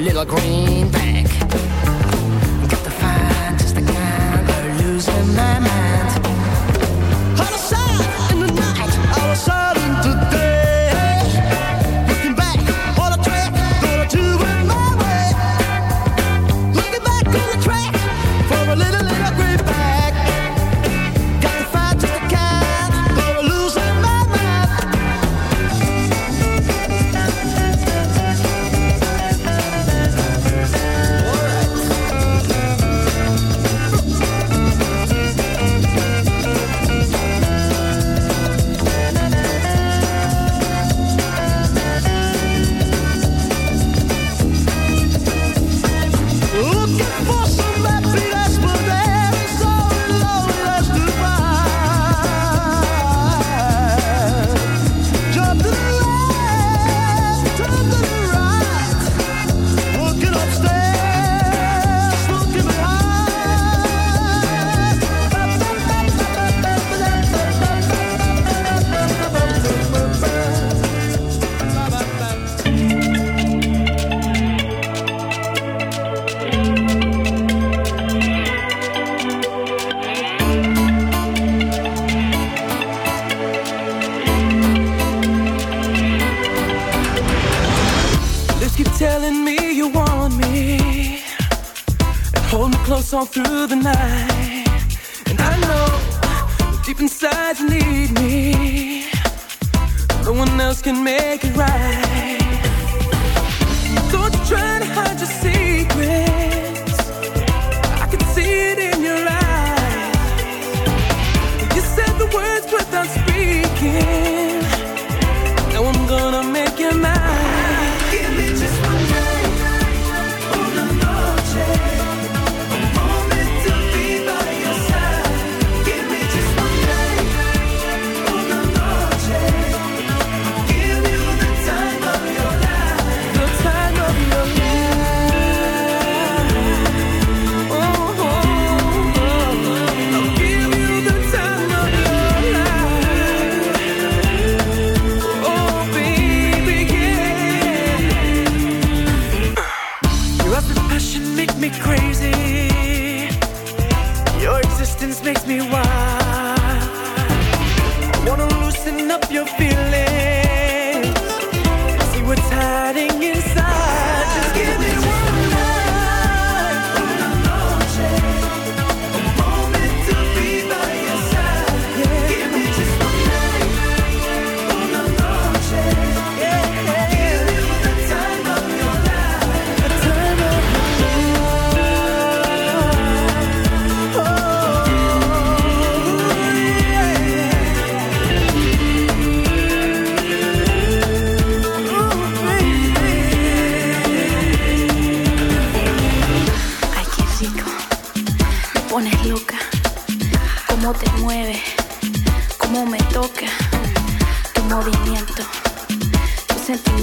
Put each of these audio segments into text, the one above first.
little green. one else can make it right. Don't try.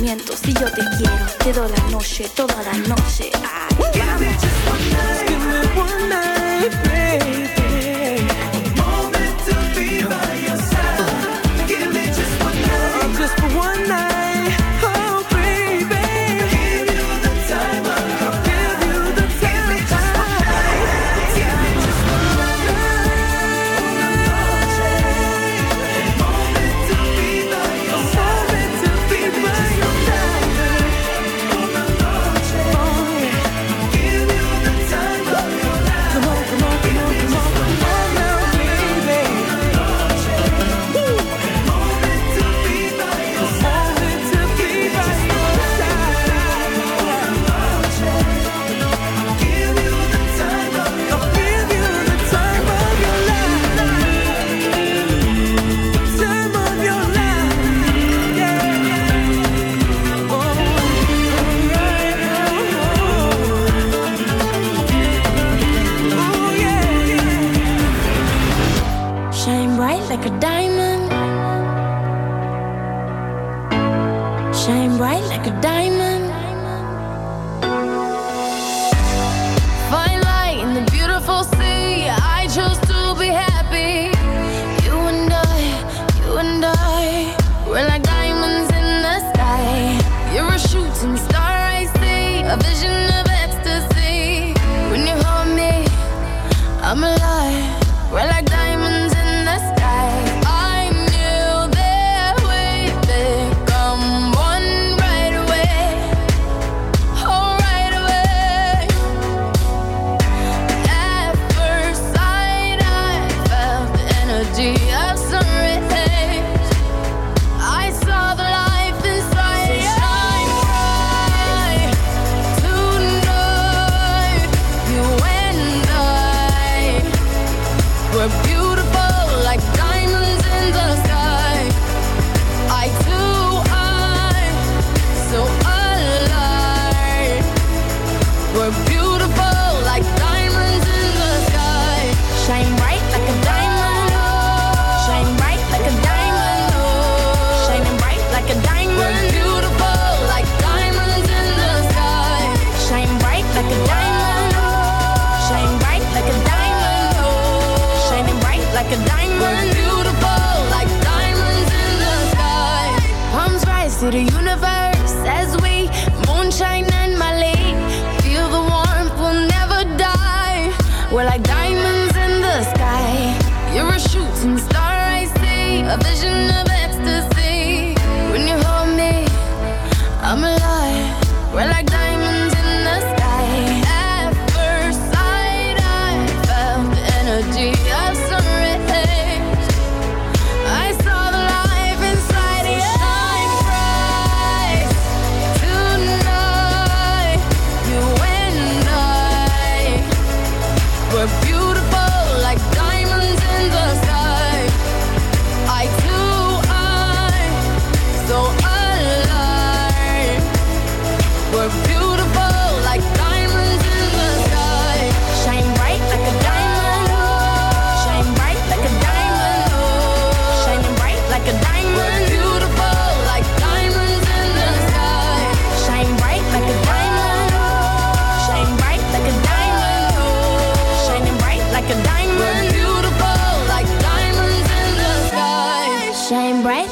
sentimientos y yo te quiero. Te doy la noche, toda la noche. Ah.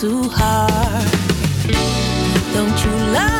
too hard. Don't you love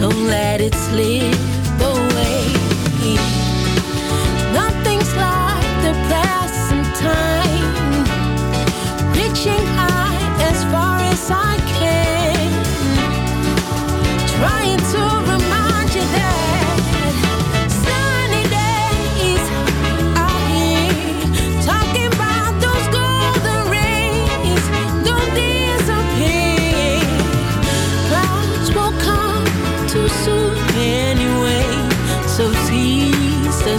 Don't let it slip away. Nothing's like the present time, reaching high as far as I can trying to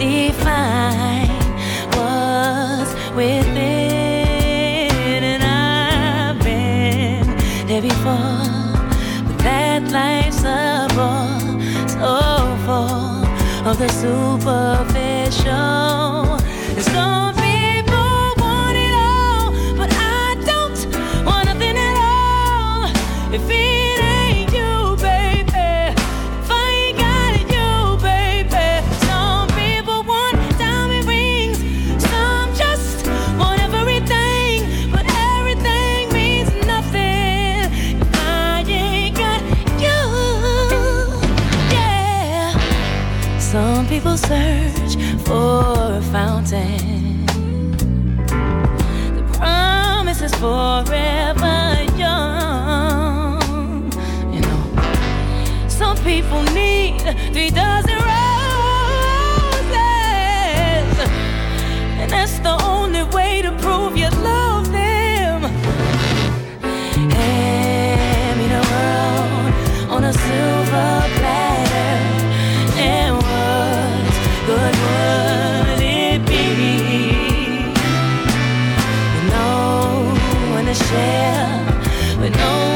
define what's within. And I've been there before, but that life's a bore so full of the superficial. And so share. With no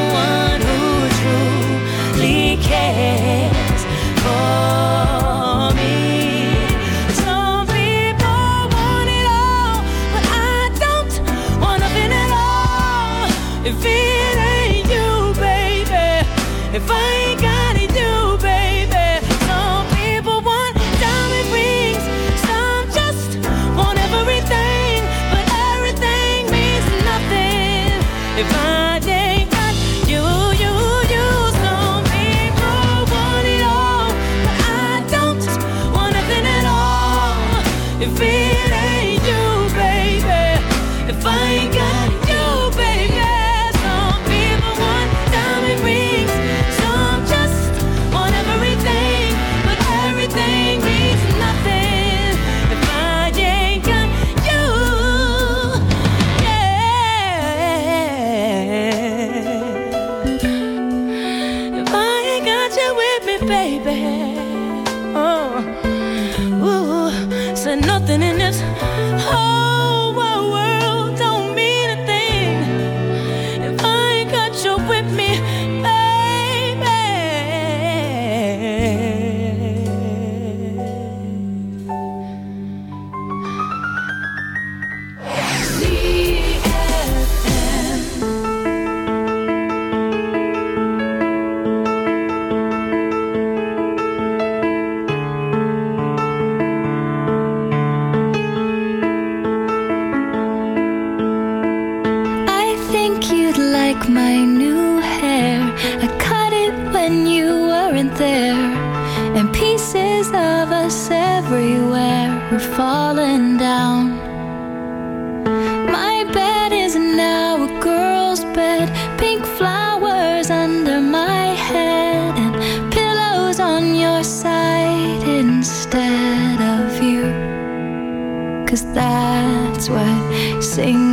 and pieces of us everywhere. were falling down. My bed is now a girl's bed, pink flowers under my head, and pillows on your side instead of you. Cause that's what sings.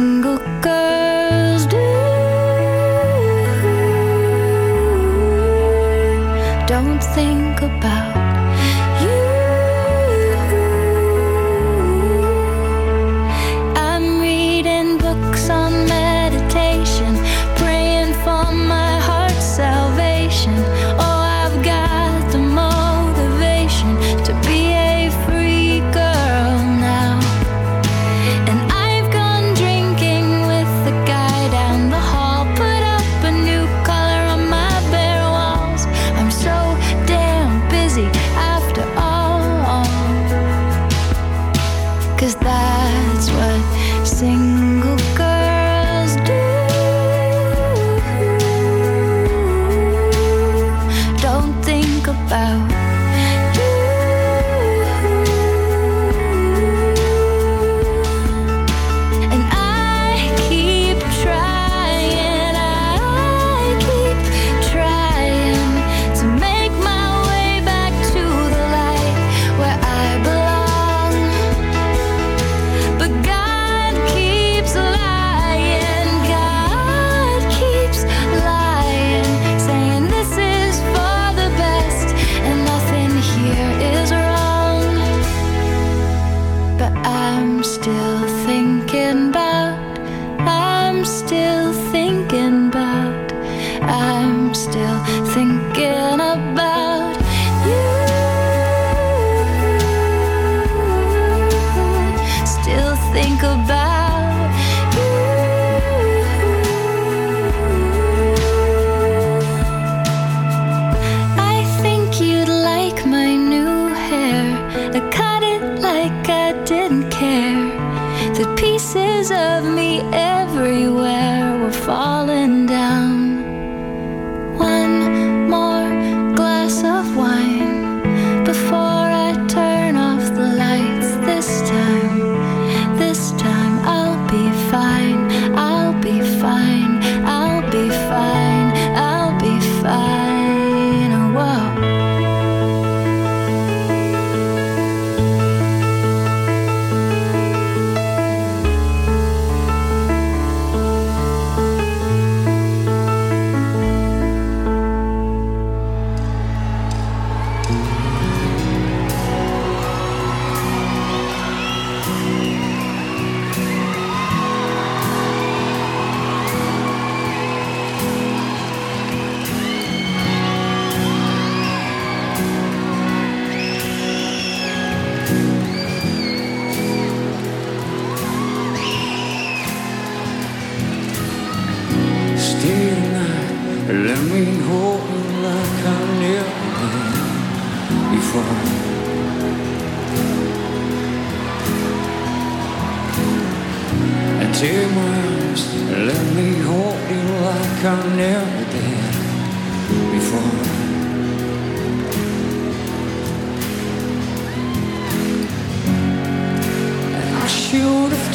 I'm still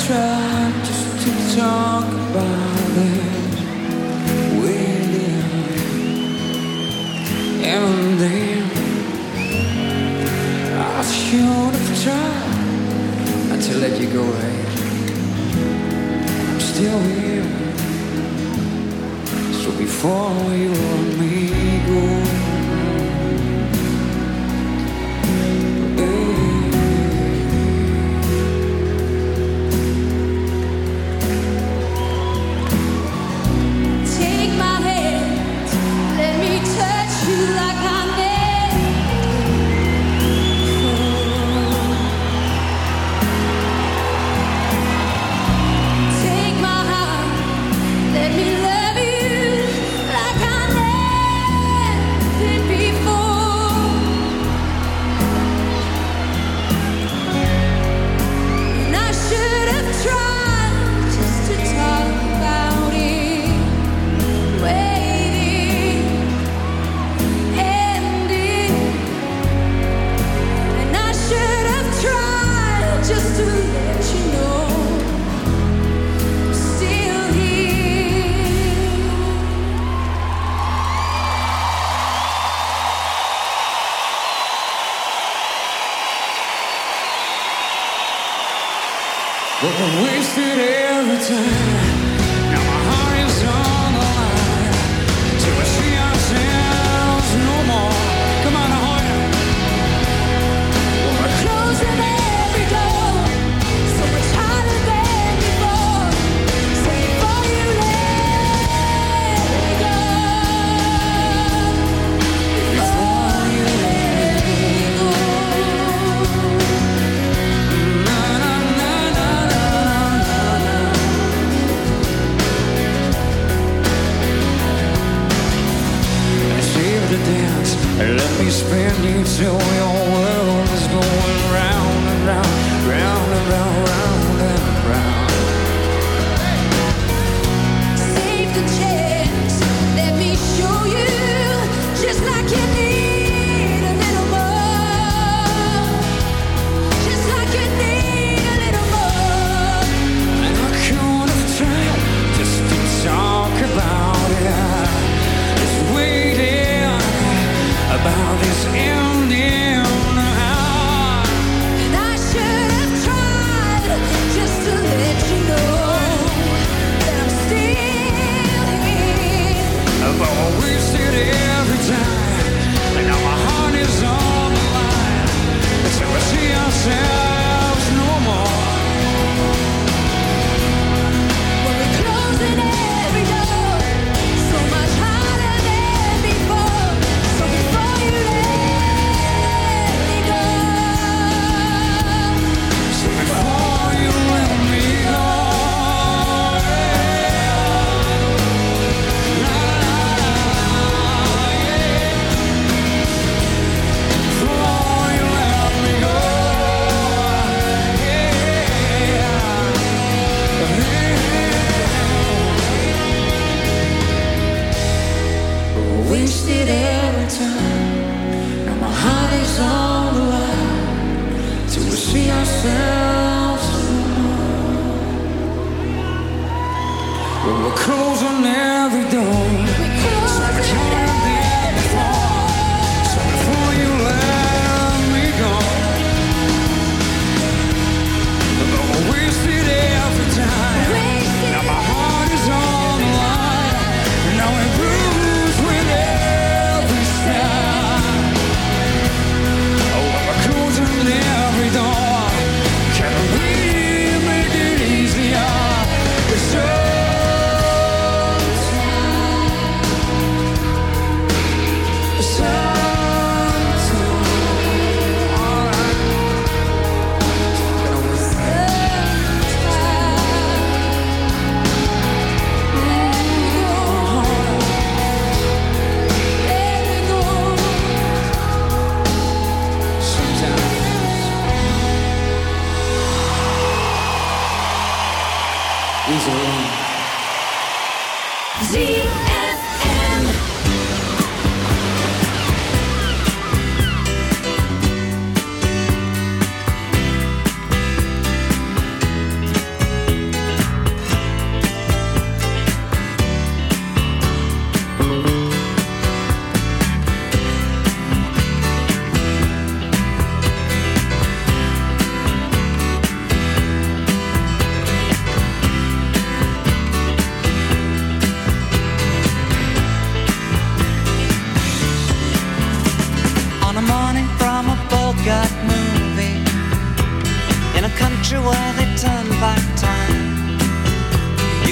just to talk about it. And I should have tried to let you go. I'm still here. So before you or me.